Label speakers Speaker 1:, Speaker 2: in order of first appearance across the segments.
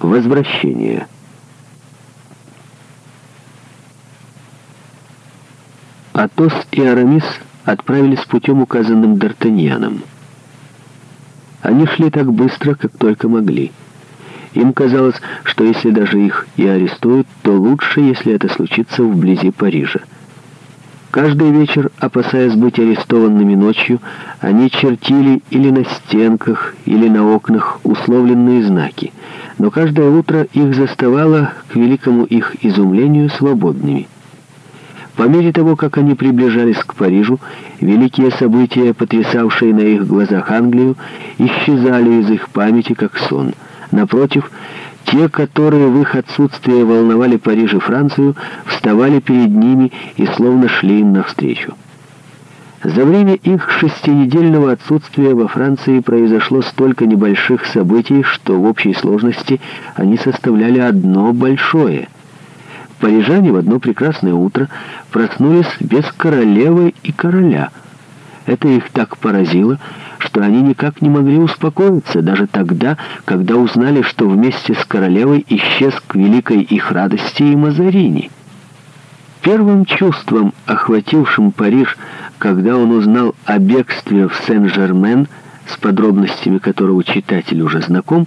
Speaker 1: Возвращение. Атос и Арамис отправились путем, указанным Д'Артаньяном. Они шли так быстро, как только могли. Им казалось, что если даже их и арестуют, то лучше, если это случится вблизи Парижа. Каждый вечер, опасаясь быть арестованными ночью, они чертили или на стенках, или на окнах условленные знаки — но каждое утро их заставало, к великому их изумлению, свободными. По мере того, как они приближались к Парижу, великие события, потрясавшие на их глазах Англию, исчезали из их памяти как сон. Напротив, те, которые в их отсутствие волновали Париж и Францию, вставали перед ними и словно шли им навстречу. За время их шестинедельного отсутствия во Франции произошло столько небольших событий, что в общей сложности они составляли одно большое. Парижане в одно прекрасное утро проснулись без королевы и короля. Это их так поразило, что они никак не могли успокоиться, даже тогда, когда узнали, что вместе с королевой исчез к великой их радости и Мазарини. Первым чувством, охватившим Париж, когда он узнал о бегстве в Сен-Жермен, с подробностями которого читатель уже знаком,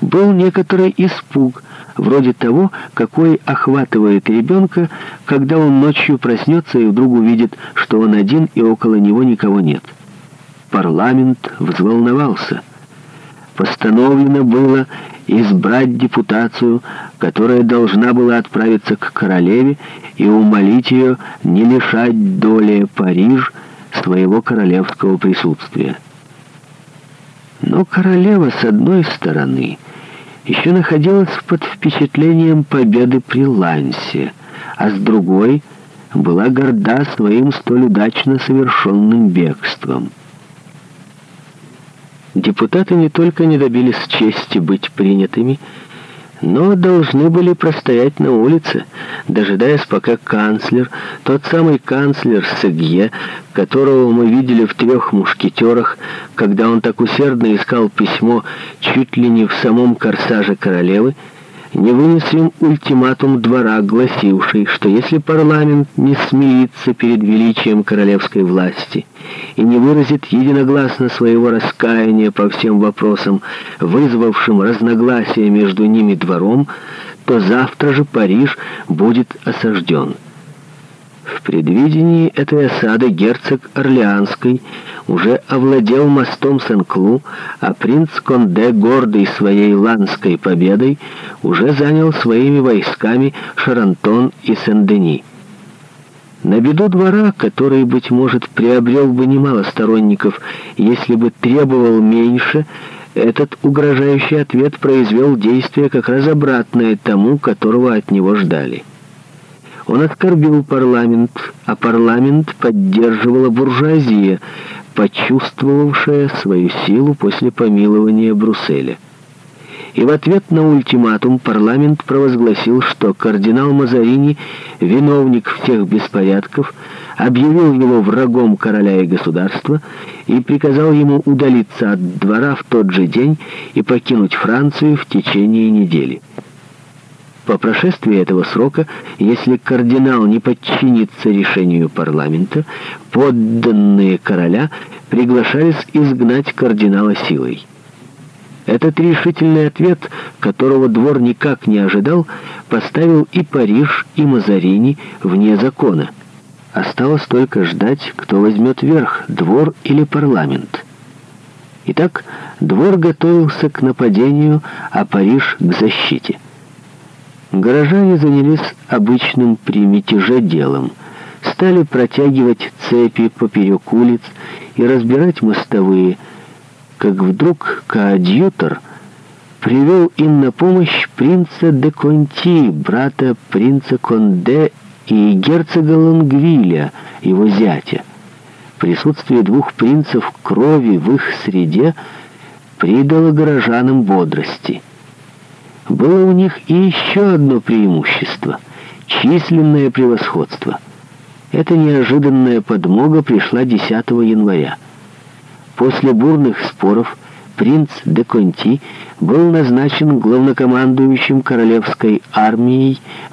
Speaker 1: был некоторый испуг, вроде того, какой охватывает ребенка, когда он ночью проснется и вдруг увидит, что он один и около него никого нет. Парламент взволновался. Постановлено было избрать депутацию, которая должна была отправиться к королеве и умолить ее не лишать доли Париж своего королевского присутствия. Но королева, с одной стороны, еще находилась под впечатлением победы при Лансе, а с другой была горда своим столь удачно совершенным бегством — депутаты не только не добились чести быть принятыми, но должны были простоять на улице, дожидаясь, пока канцлер, тот самый канцлер Сегье, которого мы видели в «Трех мушкетерах», когда он так усердно искал письмо чуть ли не в самом корсаже королевы, не вынесли ультиматум двора, гласивший, что если парламент не смирится перед величием королевской власти и не выразит единогласно своего раскаяния по всем вопросам, вызвавшим разногласия между ними двором, то завтра же Париж будет осажден. В предвидении этой осады герцог Орлеанской уже овладел мостом Сен-Клу, а принц Конде, гордый своей ланской победой, уже занял своими войсками Шарантон и Сен-Дени. На беду двора, который, быть может, приобрел бы немало сторонников, если бы требовал меньше, этот угрожающий ответ произвел действие как раз обратное тому, которого от него ждали. Он оскорбил парламент, а парламент поддерживала буржуазия, почувствовавшая свою силу после помилования Брусселя. И в ответ на ультиматум парламент провозгласил, что кардинал Мазарини, виновник всех беспорядков, объявил его врагом короля и государства и приказал ему удалиться от двора в тот же день и покинуть Францию в течение недели. По прошествии этого срока, если кардинал не подчинится решению парламента, подданные короля приглашались изгнать кардинала силой. Этот решительный ответ, которого двор никак не ожидал, поставил и Париж, и Мазарини вне закона. Осталось только ждать, кто возьмет верх, двор или парламент. Итак, двор готовился к нападению, а Париж — к защите. Горожане занялись обычным при мятеже делом. Стали протягивать цепи поперек улиц и разбирать мостовые, как вдруг коадьютор привел им на помощь принца де Конти, брата принца Конде и герцога Лонгвиля, его зятя. Присутствие двух принцев крови в их среде придало горожанам бодрости — было у них и еще одно преимущество — численное превосходство. Эта неожиданная подмога пришла 10 января. После бурных споров принц де Конти был назначен главнокомандующим королевской армией